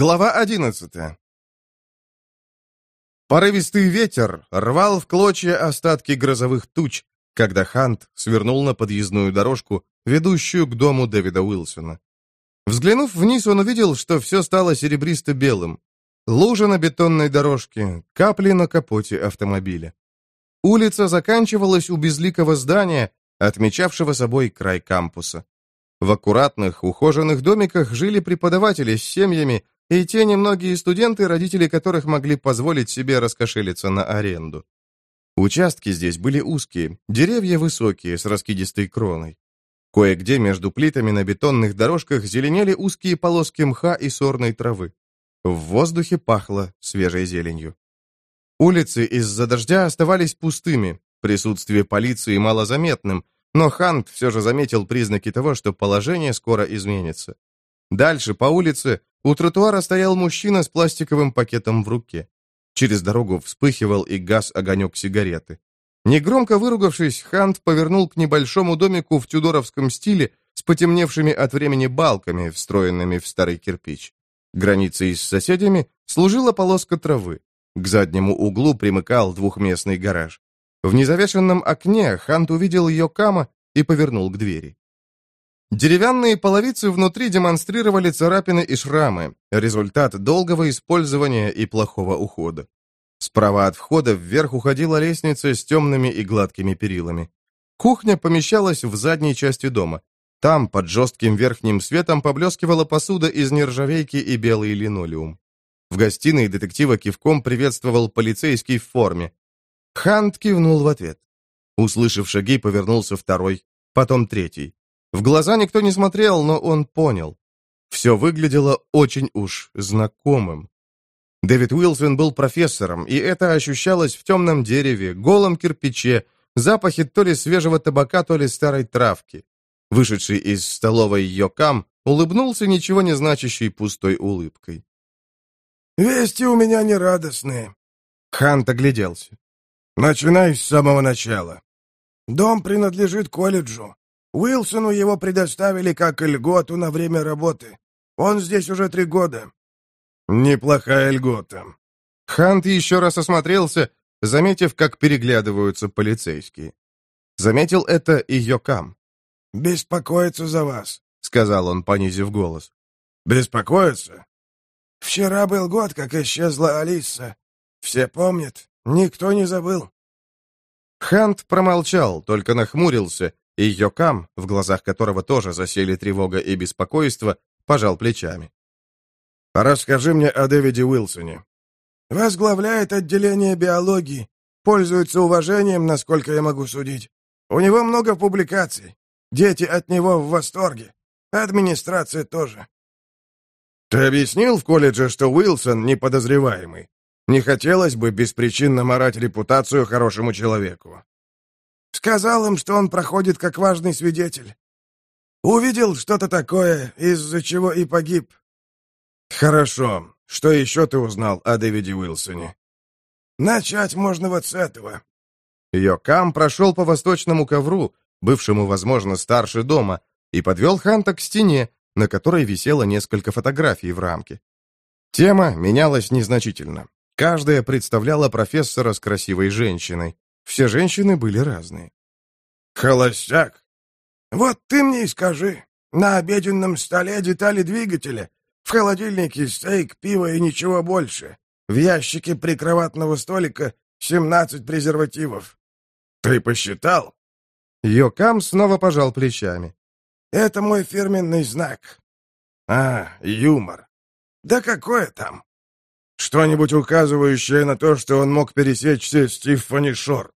Глава одиннадцатая. Порывистый ветер рвал в клочья остатки грозовых туч, когда Хант свернул на подъездную дорожку, ведущую к дому Дэвида Уилсона. Взглянув вниз, он увидел, что все стало серебристо-белым. Лужа на бетонной дорожке, капли на капоте автомобиля. Улица заканчивалась у безликого здания, отмечавшего собой край кампуса. В аккуратных, ухоженных домиках жили преподаватели с семьями, и те немногие студенты, родители которых могли позволить себе раскошелиться на аренду. Участки здесь были узкие, деревья высокие, с раскидистой кроной. Кое-где между плитами на бетонных дорожках зеленели узкие полоски мха и сорной травы. В воздухе пахло свежей зеленью. Улицы из-за дождя оставались пустыми, присутствие полиции малозаметным, но Хант все же заметил признаки того, что положение скоро изменится. Дальше, по улице, у тротуара стоял мужчина с пластиковым пакетом в руке. Через дорогу вспыхивал и газ огонек сигареты. Негромко выругавшись, Хант повернул к небольшому домику в тюдоровском стиле с потемневшими от времени балками, встроенными в старый кирпич. Границей с соседями служила полоска травы. К заднему углу примыкал двухместный гараж. В незавешенном окне Хант увидел Йокама и повернул к двери. Деревянные половицы внутри демонстрировали царапины и шрамы, результат долгого использования и плохого ухода. Справа от входа вверх уходила лестница с темными и гладкими перилами. Кухня помещалась в задней части дома. Там, под жестким верхним светом, поблескивала посуда из нержавейки и белый линолеум. В гостиной детектива кивком приветствовал полицейский в форме. Хант кивнул в ответ. Услышав шаги, повернулся второй, потом третий. В глаза никто не смотрел, но он понял. Все выглядело очень уж знакомым. Дэвид Уилсон был профессором, и это ощущалось в темном дереве, голом кирпиче, запахе то ли свежего табака, то ли старой травки. Вышедший из столовой Йокам улыбнулся ничего не значащей пустой улыбкой. «Вести у меня нерадостные». Хант огляделся. «Начинай с самого начала. Дом принадлежит колледжу. Уилсону его предоставили как льготу на время работы. Он здесь уже три года. Неплохая льгота. Хант еще раз осмотрелся, заметив, как переглядываются полицейские. Заметил это и Йокам. «Беспокоится за вас», — сказал он, понизив голос. «Беспокоится? Вчера был год, как исчезла Алиса. Все помнят, никто не забыл». Хант промолчал, только нахмурился, и Йокам, в глазах которого тоже засели тревога и беспокойство, пожал плечами. «Расскажи мне о Дэвиде Уилсоне». «Возглавляет отделение биологии. Пользуется уважением, насколько я могу судить. У него много публикаций. Дети от него в восторге. Администрация тоже». «Ты объяснил в колледже, что Уилсон неподозреваемый? Не хотелось бы беспричинно морать репутацию хорошему человеку». Сказал им, что он проходит как важный свидетель. Увидел что-то такое, из-за чего и погиб. Хорошо. Что еще ты узнал о Дэвиде Уилсоне? Начать можно вот с этого. Йокам прошел по восточному ковру, бывшему, возможно, старше дома, и подвел Ханта к стене, на которой висело несколько фотографий в рамке. Тема менялась незначительно. Каждая представляла профессора с красивой женщиной. Все женщины были разные. «Холостяк? Вот ты мне и скажи. На обеденном столе детали двигателя, в холодильнике стейк, пиво и ничего больше. В ящике прикроватного столика семнадцать презервативов. Ты посчитал?» Йокам снова пожал плечами. «Это мой фирменный знак». «А, юмор. Да какое там?» «Что-нибудь указывающее на то, что он мог пересечься с Тиффани Шор?»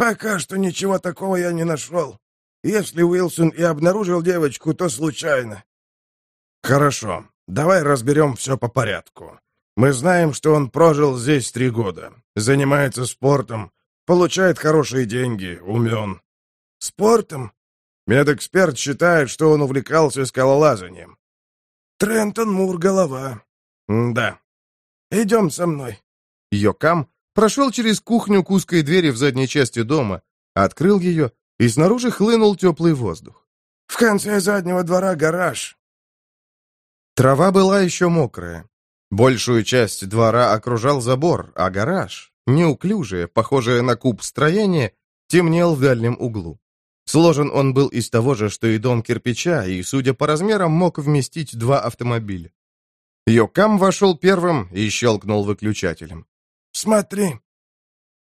«Пока что ничего такого я не нашел. Если Уилсон и обнаружил девочку, то случайно». «Хорошо. Давай разберем все по порядку. Мы знаем, что он прожил здесь три года, занимается спортом, получает хорошие деньги, умен». «Спортом?» Медэксперт считает, что он увлекался скалолазанием. «Трентон Мур голова». «Да». «Идем со мной». Йокам прошел через кухню к узкой двери в задней части дома, открыл ее, и снаружи хлынул теплый воздух. «В конце заднего двора гараж». Трава была еще мокрая. Большую часть двора окружал забор, а гараж, неуклюжее, похожее на куб строение, темнел в дальнем углу. Сложен он был из того же, что и дом кирпича, и, судя по размерам, мог вместить два автомобиля. Йокам вошел первым и щелкнул выключателем. «Смотри!»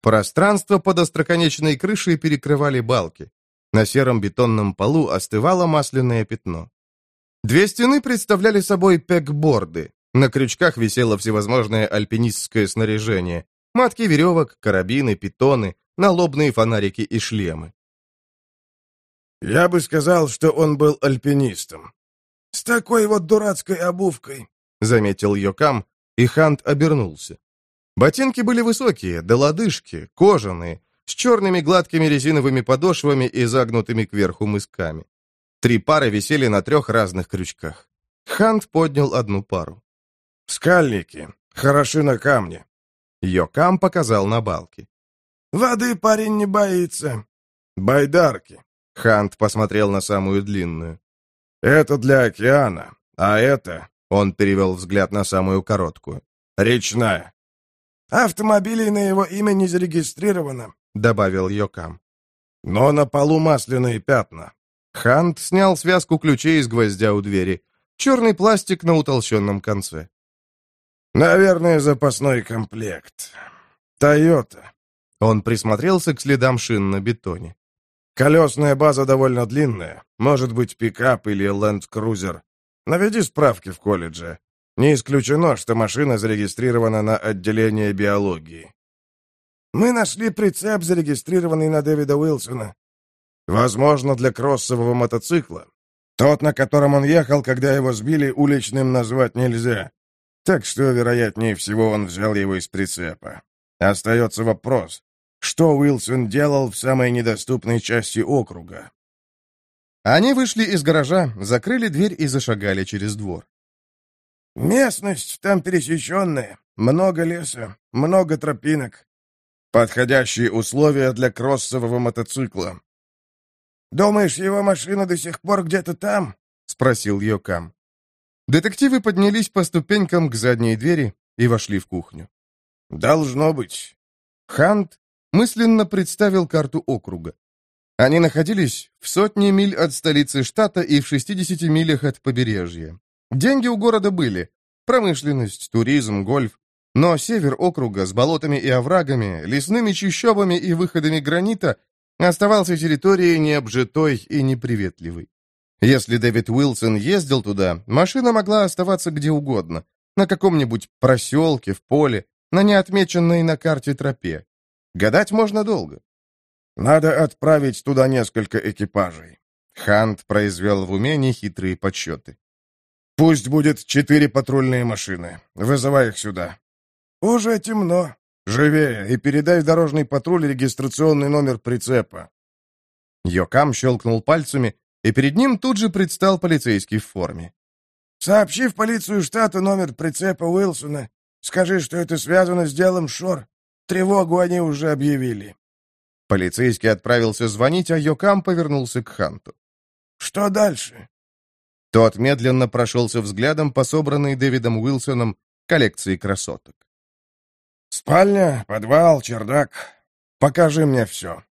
Пространство под остроконечной крышей перекрывали балки. На сером бетонном полу остывало масляное пятно. Две стены представляли собой пекборды. На крючках висело всевозможное альпинистское снаряжение. Матки веревок, карабины, питоны, налобные фонарики и шлемы. «Я бы сказал, что он был альпинистом. С такой вот дурацкой обувкой», — заметил Йокам, и Хант обернулся. Ботинки были высокие, до лодыжки, кожаные, с черными гладкими резиновыми подошвами и загнутыми кверху мысками. Три пары висели на трех разных крючках. Хант поднял одну пару. «Скальники. Хороши на камне». Йокам показал на балки. «Воды парень не боится. Байдарки». Хант посмотрел на самую длинную. «Это для океана, а это...» Он перевел взгляд на самую короткую. «Речная. «Автомобилей на его имя не зарегистрировано», — добавил Йокам. «Но на полу масляные пятна». Хант снял связку ключей из гвоздя у двери. Черный пластик на утолщенном конце. «Наверное, запасной комплект. Тойота». Он присмотрелся к следам шин на бетоне. «Колесная база довольно длинная. Может быть, пикап или ленд-крузер. Наведи справки в колледже. Не исключено, что машина зарегистрирована на отделение биологии. Мы нашли прицеп, зарегистрированный на Дэвида Уилсона. Возможно, для кроссового мотоцикла. Тот, на котором он ехал, когда его сбили, уличным назвать нельзя. Так что, вероятнее всего, он взял его из прицепа. Остается вопрос, что Уилсон делал в самой недоступной части округа? Они вышли из гаража, закрыли дверь и зашагали через двор. Местность там пересеченная, много леса, много тропинок. Подходящие условия для кроссового мотоцикла. «Думаешь, его машина до сих пор где-то там?» — спросил Йокам. Детективы поднялись по ступенькам к задней двери и вошли в кухню. «Должно быть». Хант мысленно представил карту округа. Они находились в сотне миль от столицы штата и в 60 милях от побережья. Деньги у города были. Промышленность, туризм, гольф. Но север округа с болотами и оврагами, лесными чащобами и выходами гранита оставался территорией необжитой и неприветливой. Если Дэвид Уилсон ездил туда, машина могла оставаться где угодно. На каком-нибудь проселке, в поле, на неотмеченной на карте тропе. Гадать можно долго. «Надо отправить туда несколько экипажей». Хант произвел в уме нехитрые подсчеты. «Пусть будет четыре патрульные машины. Вызывай их сюда». «Уже темно. Живее, и передай в дорожный патруль регистрационный номер прицепа». Йокам щелкнул пальцами, и перед ним тут же предстал полицейский в форме. «Сообщи в полицию штата номер прицепа Уилсона. Скажи, что это связано с делом Шор. Тревогу они уже объявили». Полицейский отправился звонить, а Йокам повернулся к Ханту. «Что дальше?» Тот медленно прошелся взглядом по собранной Дэвидом Уилсоном коллекции красоток. «Спальня, подвал, чердак. Покажи мне все.